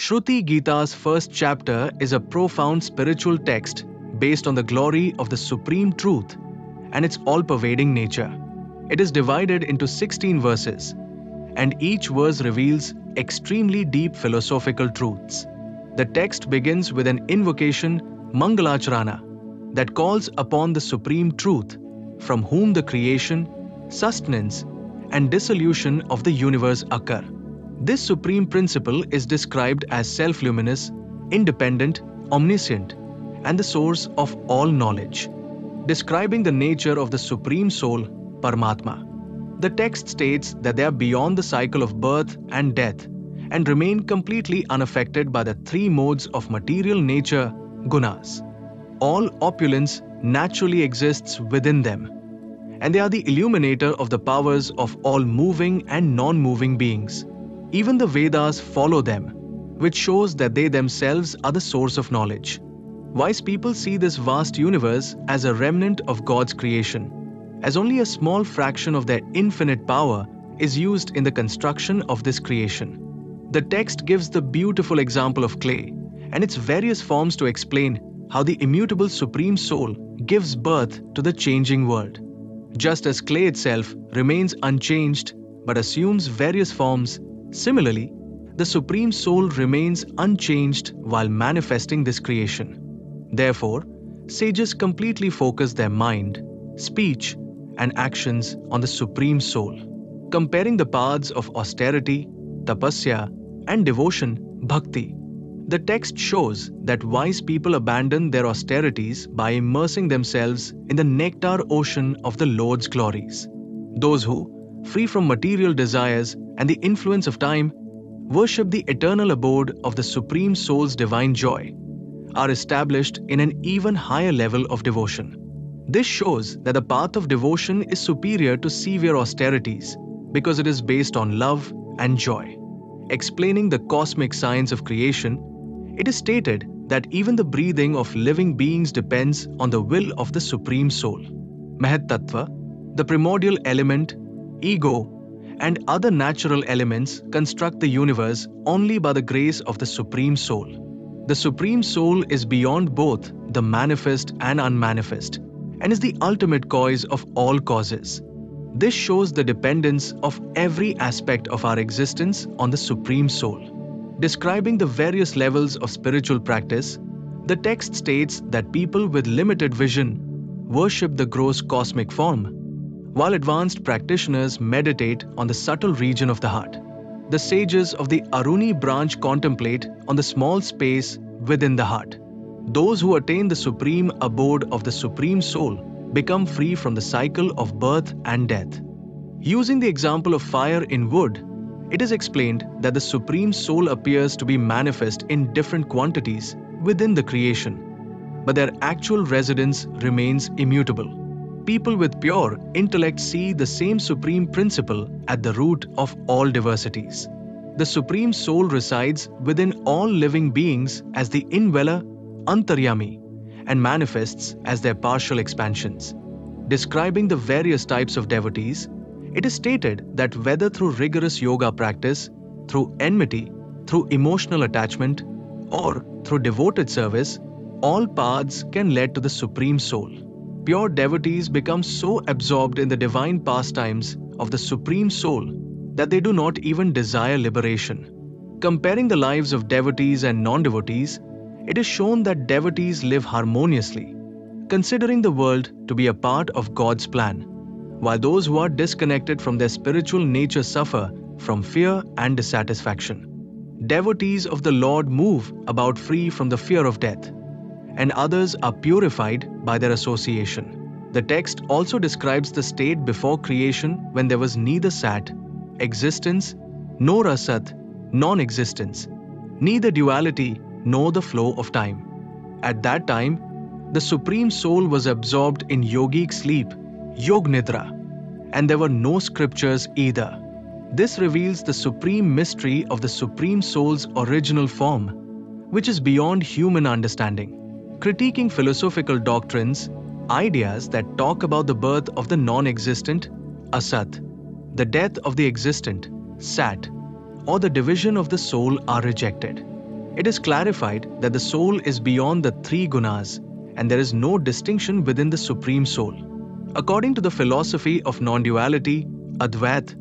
Shruti Gita's first chapter is a profound spiritual text based on the glory of the supreme truth and its all pervading nature. It is divided into 16 verses, and each verse reveals extremely deep philosophical truths. The text begins with an invocation, Mangalacharana, that calls upon the supreme truth from whom the creation, sustenance, and dissolution of the universe occur. This supreme principle is described as self luminous, independent, omniscient, and the source of all knowledge, describing the nature of the supreme soul, Paramatma. The text states that they are beyond the cycle of birth and death and remain completely unaffected by the three modes of material nature, gunas. All opulence naturally exists within them, and they are the illuminator of the powers of all moving and non moving beings. Even the Vedas follow them, which shows that they themselves are the source of knowledge. Wise people see this vast universe as a remnant of God's creation, as only a small fraction of their infinite power is used in the construction of this creation. The text gives the beautiful example of clay and its various forms to explain how the immutable Supreme Soul gives birth to the changing world. Just as clay itself remains unchanged but assumes various forms, similarly, the Supreme Soul remains unchanged while manifesting this creation. Therefore, sages completely focus their mind, speech, and actions on the Supreme Soul, comparing the paths of austerity, tapasya, and devotion, bhakti. The text shows that wise people abandon their austerities by immersing themselves in the nectar ocean of the Lord's glories. Those who, free from material desires and the influence of time, worship the eternal abode of the Supreme Soul's divine joy, are established in an even higher level of devotion. This shows that the path of devotion is superior to severe austerities because it is based on love and joy explaining the cosmic science of creation, it is stated that even the breathing of living beings depends on the will of the Supreme Soul. Mahat Tattva, the primordial element, ego, and other natural elements construct the universe only by the grace of the Supreme Soul. The Supreme Soul is beyond both the manifest and unmanifest, and is the ultimate cause of all causes. This shows the dependence of every aspect of our existence on the Supreme Soul. Describing the various levels of spiritual practice, the text states that people with limited vision worship the gross cosmic form, while advanced practitioners meditate on the subtle region of the heart. The sages of the Aruni branch contemplate on the small space within the heart. Those who attain the supreme abode of the Supreme Soul become free from the cycle of birth and death. Using the example of fire in wood, it is explained that the Supreme Soul appears to be manifest in different quantities within the creation, but their actual residence remains immutable. People with pure intellect see the same Supreme Principle at the root of all diversities. The Supreme Soul resides within all living beings as the indweller, Antaryami, and manifests as their partial expansions. Describing the various types of devotees, it is stated that whether through rigorous yoga practice, through enmity, through emotional attachment, or through devoted service, all paths can lead to the Supreme Soul. Pure devotees become so absorbed in the divine pastimes of the Supreme Soul that they do not even desire liberation. Comparing the lives of devotees and non devotees, it is shown that devotees live harmoniously, considering the world to be a part of God's plan, while those who are disconnected from their spiritual nature suffer from fear and dissatisfaction. Devotees of the Lord move about free from the fear of death, and others are purified by their association. The text also describes the state before creation when there was neither sat, existence, nor asat, non existence, neither duality nor the flow of time. At that time, the Supreme Soul was absorbed in yogic sleep, Yog Nidra, and there were no scriptures either. This reveals the supreme mystery of the Supreme Soul's original form, which is beyond human understanding. Critiquing philosophical doctrines, ideas that talk about the birth of the non existent, Asat, the death of the existent, Sat, or the division of the soul are rejected. it is clarified that the soul is beyond the three gunas and there is no distinction within the Supreme Soul. According to the philosophy of non duality, Advait,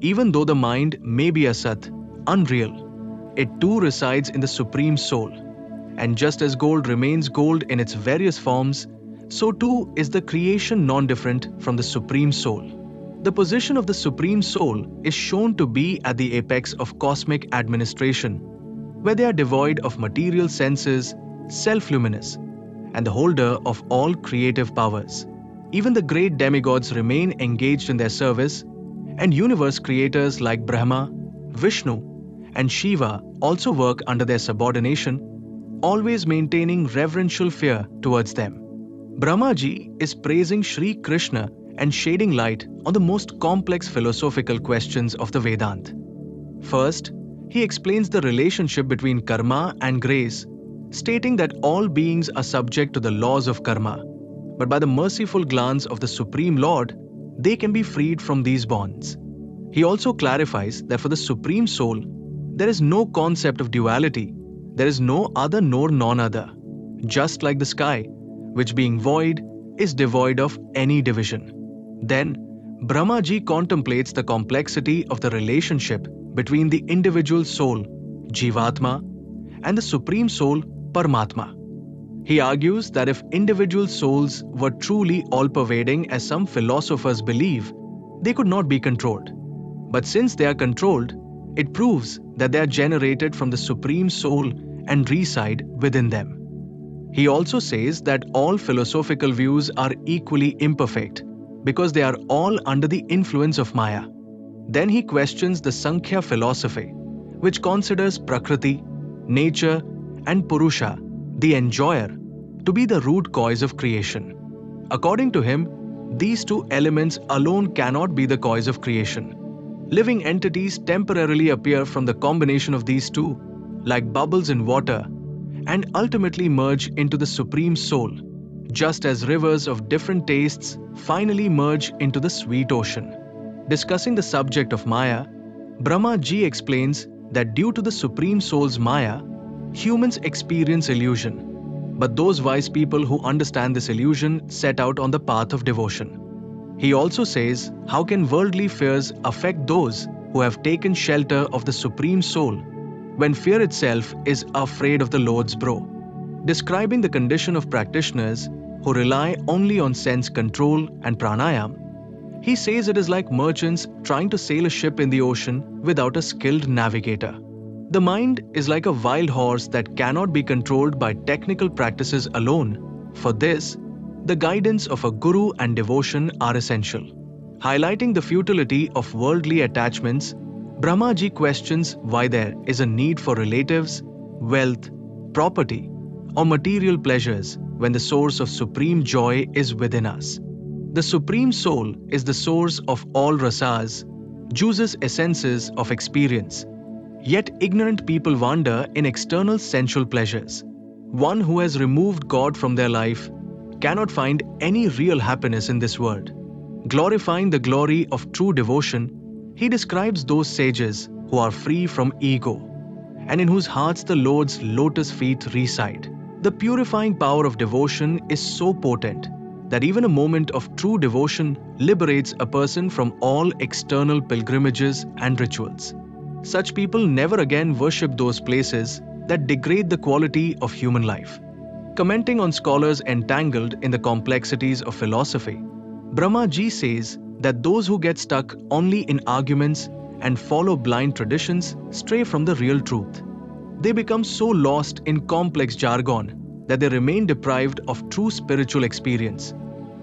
even though the mind may be asat, unreal, it too resides in the Supreme Soul. And just as gold remains gold in its various forms, so too is the creation non different from the Supreme Soul. The position of the Supreme Soul is shown to be at the apex of cosmic administration, where they are devoid of material senses, self luminous, and the holder of all creative powers. Even the great demigods remain engaged in their service, and universe creators like Brahma, Vishnu, and Shiva also work under their subordination, always maintaining reverential fear towards them. Brahmaji is praising Sri Krishna and shading light on the most complex philosophical questions of the Vedant. First, he explains the relationship between karma and grace, stating that all beings are subject to the laws of karma, but by the merciful glance of the Supreme Lord, they can be freed from these bonds. He also clarifies that for the Supreme Soul, there is no concept of duality, there is no other nor non other, just like the sky, which being void is devoid of any division. Then, Brahmaji contemplates the complexity of the relationship between the individual soul, Jivatma, and the Supreme Soul, Paramatma. He argues that if individual souls were truly all pervading, as some philosophers believe, they could not be controlled. But since they are controlled, it proves that they are generated from the Supreme Soul and reside within them. He also says that all philosophical views are equally imperfect because they are all under the influence of Maya. Then he questions the Sankhya philosophy, which considers Prakriti, nature, and Purusha, the enjoyer, to be the root cause of creation. According to him, these two elements alone cannot be the cause of creation. Living entities temporarily appear from the combination of these two, like bubbles in water, and ultimately merge into the Supreme Soul just as rivers of different tastes finally merge into the sweet ocean. Discussing the subject of Maya, Brahma Ji explains that due to the Supreme Soul's Maya, humans experience illusion. But those wise people who understand this illusion set out on the path of devotion. He also says, How can worldly fears affect those who have taken shelter of the Supreme Soul when fear itself is afraid of the Lord's brow? Describing the condition of practitioners who rely only on sense control and pranayam, he says it is like merchants trying to sail a ship in the ocean without a skilled navigator. The mind is like a wild horse that cannot be controlled by technical practices alone. For this, the guidance of a guru and devotion are essential. Highlighting the futility of worldly attachments, Brahmaji questions why there is a need for relatives, wealth, property, or material pleasures when the source of supreme joy is within us. The Supreme Soul is the source of all rasas, juices essences of experience. Yet ignorant people wander in external sensual pleasures. One who has removed God from their life cannot find any real happiness in this world. Glorifying the glory of true devotion, he describes those sages who are free from ego and in whose hearts the Lord's lotus feet reside. The purifying power of devotion is so potent that even a moment of true devotion liberates a person from all external pilgrimages and rituals. Such people never again worship those places that degrade the quality of human life. Commenting on scholars entangled in the complexities of philosophy, Brahma Ji says that those who get stuck only in arguments and follow blind traditions stray from the real truth. They become so lost in complex jargon that they remain deprived of true spiritual experience.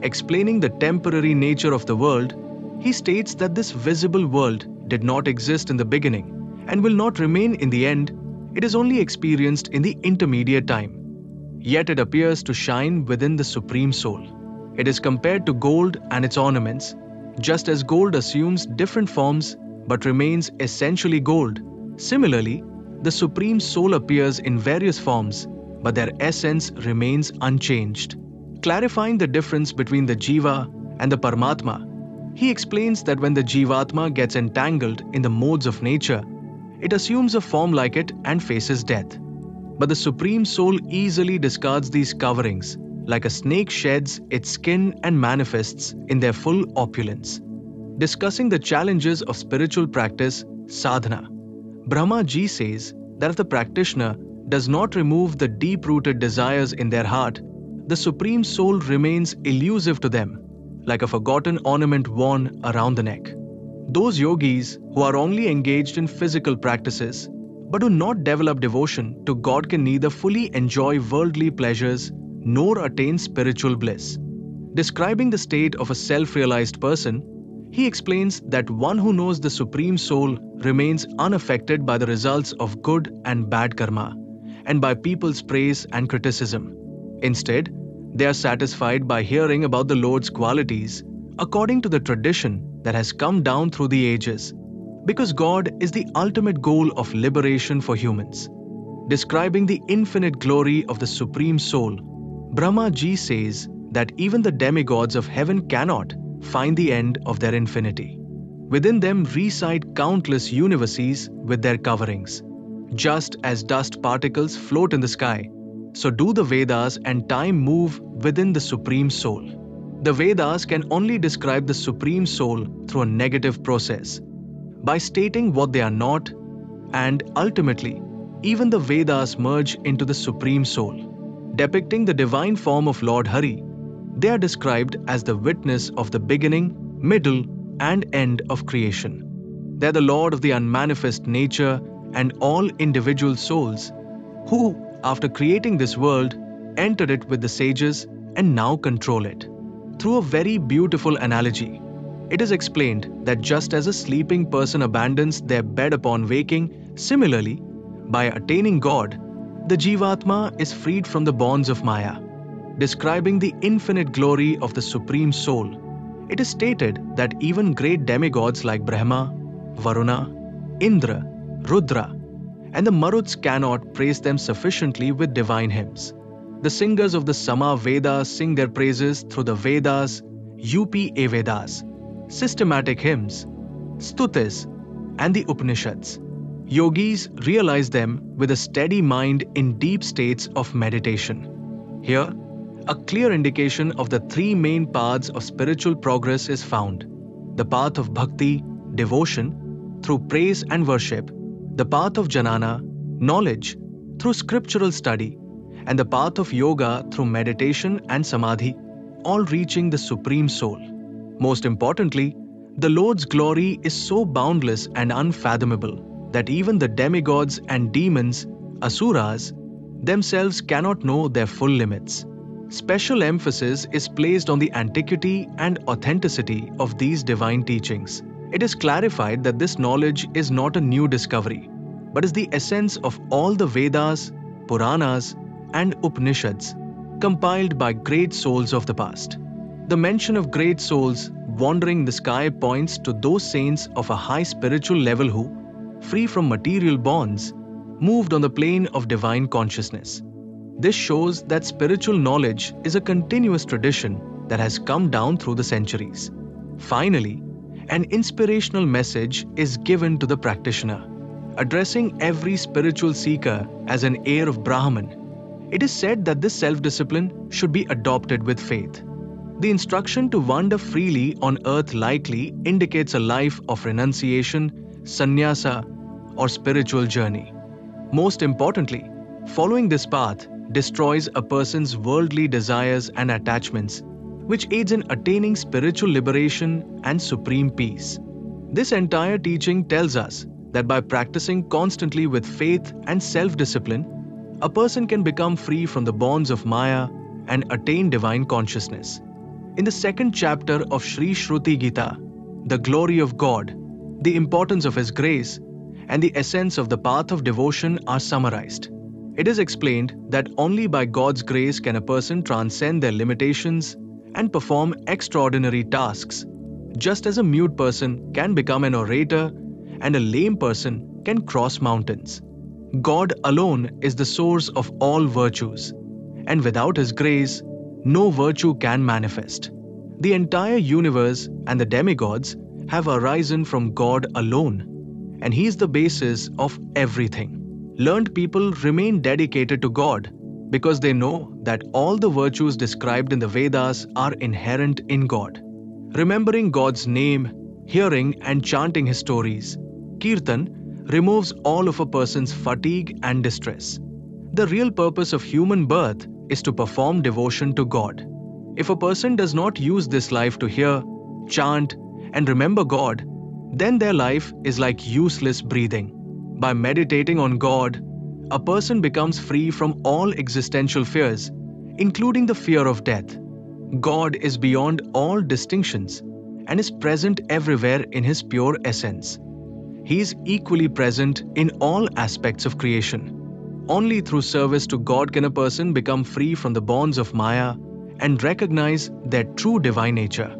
Explaining the temporary nature of the world, he states that this visible world did not exist in the beginning and will not remain in the end, it is only experienced in the intermediate time. Yet it appears to shine within the Supreme Soul. It is compared to gold and its ornaments, just as gold assumes different forms but remains essentially gold. Similarly, the Supreme Soul appears in various forms, but their essence remains unchanged. Clarifying the difference between the Jiva and the Paramatma, he explains that when the Jivatma gets entangled in the modes of nature, it assumes a form like it and faces death. But the Supreme Soul easily discards these coverings, like a snake sheds its skin and manifests in their full opulence. Discussing the challenges of spiritual practice, sadhana, Brahma Ji says that if the practitioner does not remove the deep rooted desires in their heart, the Supreme Soul remains elusive to them, like a forgotten ornament worn around the neck. Those yogis who are only engaged in physical practices but do not develop devotion to God can neither fully enjoy worldly pleasures nor attain spiritual bliss. Describing the state of a self realized person, he explains that one who knows the Supreme Soul remains unaffected by the results of good and bad karma and by people's praise and criticism. Instead, they are satisfied by hearing about the Lord's qualities according to the tradition that has come down through the ages, because God is the ultimate goal of liberation for humans. Describing the infinite glory of the Supreme Soul, Brahma Ji says that even the demigods of heaven cannot find the end of their infinity. Within them reside countless universes with their coverings. Just as dust particles float in the sky, so do the Vedas and time move within the Supreme Soul. The Vedas can only describe the Supreme Soul through a negative process, by stating what they are not, and ultimately, even the Vedas merge into the Supreme Soul. Depicting the divine form of Lord Hari, they are described as the witness of the beginning, middle, and end of creation. They are the Lord of the unmanifest nature and all individual souls, who, after creating this world, entered it with the sages and now control it. Through a very beautiful analogy, it is explained that just as a sleeping person abandons their bed upon waking, similarly, by attaining God, the Jivatma is freed from the bonds of Maya. Describing the infinite glory of the Supreme Soul, it is stated that even great demigods like Brahma, Varuna, Indra, Rudra, and the Maruts cannot praise them sufficiently with divine hymns. The singers of the Sama Vedas sing their praises through the Vedas, UP Vedas, systematic hymns, stutis, and the Upanishads. Yogis realize them with a steady mind in deep states of meditation. Here, a clear indication of the three main paths of spiritual progress is found the path of bhakti, devotion, through praise and worship, the path of jnana, knowledge, through scriptural study, and the path of yoga through meditation and samadhi, all reaching the Supreme Soul. Most importantly, the Lord's glory is so boundless and unfathomable that even the demigods and demons, asuras, themselves cannot know their full limits. Special emphasis is placed on the antiquity and authenticity of these divine teachings. It is clarified that this knowledge is not a new discovery, but is the essence of all the Vedas, Puranas, and Upanishads, compiled by great souls of the past. The mention of great souls wandering the sky points to those saints of a high spiritual level who, free from material bonds, moved on the plane of divine consciousness. This shows that spiritual knowledge is a continuous tradition that has come down through the centuries. Finally, an inspirational message is given to the practitioner, addressing every spiritual seeker as an heir of Brahman it is said that this self discipline should be adopted with faith. The instruction to wander freely on earth likely indicates a life of renunciation, sannyasa, or spiritual journey. Most importantly, following this path destroys a person's worldly desires and attachments, which aids in attaining spiritual liberation and supreme peace. This entire teaching tells us that by practicing constantly with faith and self discipline, a person can become free from the bonds of Maya and attain divine consciousness. In the second chapter of Sri Shruti Gita, the glory of God, the importance of His grace, and the essence of the path of devotion are summarized. It is explained that only by God's grace can a person transcend their limitations and perform extraordinary tasks, just as a mute person can become an orator and a lame person can cross mountains. God alone is the source of all virtues, and without His grace, no virtue can manifest. The entire universe and the demigods have arisen from God alone, and He is the basis of everything. learned people remain dedicated to God because they know that all the virtues described in the Vedas are inherent in God. Remembering God's name, hearing and chanting his stories, Kirtan removes all of a person's fatigue and distress. The real purpose of human birth is to perform devotion to God. If a person does not use this life to hear, chant, and remember God, then their life is like useless breathing. By meditating on God, a person becomes free from all existential fears, including the fear of death. God is beyond all distinctions and is present everywhere in His pure essence. He is equally present in all aspects of creation. Only through service to God can a person become free from the bonds of Maya and recognize their true divine nature.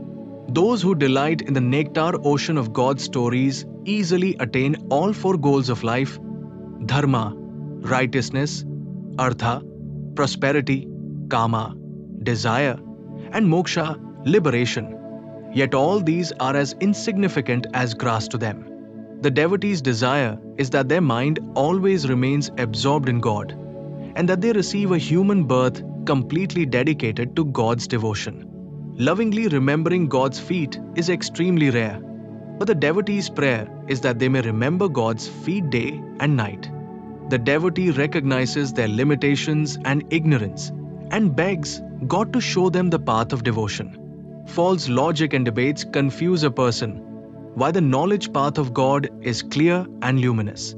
Those who delight in the nectar ocean of God's stories easily attain all four goals of life dharma, righteousness, artha, prosperity, kama, desire, and moksha, liberation. Yet all these are as insignificant as grass to them. The devotee's desire is that their mind always remains absorbed in God and that they receive a human birth completely dedicated to God's devotion. Lovingly remembering God's feet is extremely rare, but the devotee's prayer is that they may remember God's feet day and night. The devotee recognizes their limitations and ignorance and begs God to show them the path of devotion. False logic and debates confuse a person, while the knowledge path of God is clear and luminous.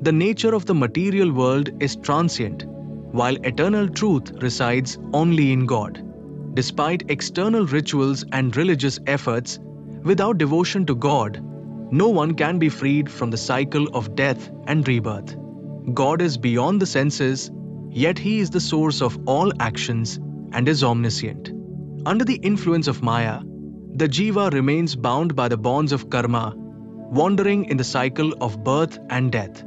The nature of the material world is transient, while eternal truth resides only in God. Despite external rituals and religious efforts, without devotion to God, no one can be freed from the cycle of death and rebirth. God is beyond the senses, yet He is the source of all actions and is omniscient. Under the influence of Maya, the jiva remains bound by the bonds of karma, wandering in the cycle of birth and death.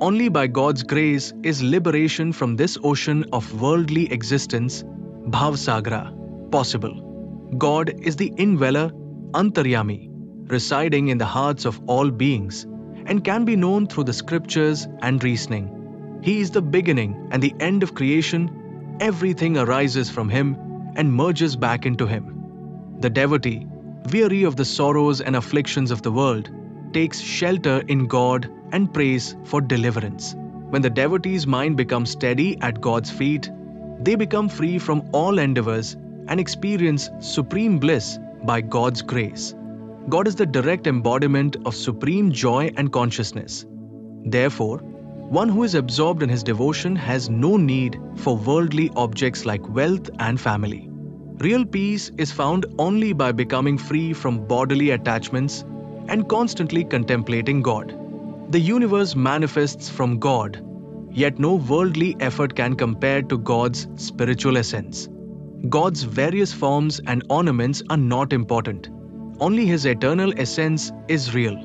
Only by God's grace is liberation from this ocean of worldly existence, Bhavsagra, possible. God is the indweller, Antaryami, residing in the hearts of all beings, and can be known through the scriptures and reasoning. He is the beginning and the end of creation. Everything arises from Him and merges back into Him. The devotee, weary of the sorrows and afflictions of the world, takes shelter in God and prays for deliverance. When the devotee's mind becomes steady at God's feet, they become free from all endeavors and experience supreme bliss by God's grace. God is the direct embodiment of supreme joy and consciousness. Therefore, one who is absorbed in his devotion has no need for worldly objects like wealth and family. Real peace is found only by becoming free from bodily attachments and constantly contemplating God. The universe manifests from God, yet no worldly effort can compare to God's spiritual essence. God's various forms and ornaments are not important. Only His eternal essence is real.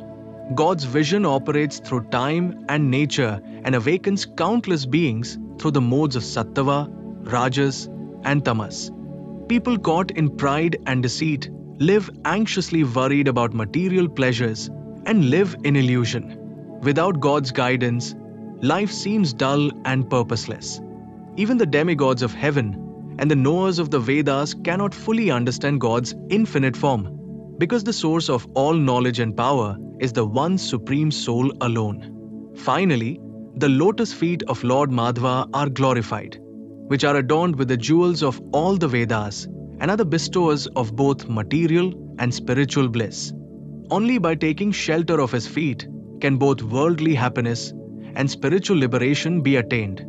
God's vision operates through time and nature and awakens countless beings through the modes of Sattva, Rajas, and Tamas. People caught in pride and deceit live anxiously worried about material pleasures and live in illusion. Without God's guidance, life seems dull and purposeless. Even the demigods of heaven and the knowers of the Vedas cannot fully understand God's infinite form, because the source of all knowledge and power is the one supreme soul alone. Finally, the lotus feet of Lord Madhva are glorified which are adorned with the jewels of all the Vedas and are the bestowers of both material and spiritual bliss. Only by taking shelter of his feet can both worldly happiness and spiritual liberation be attained.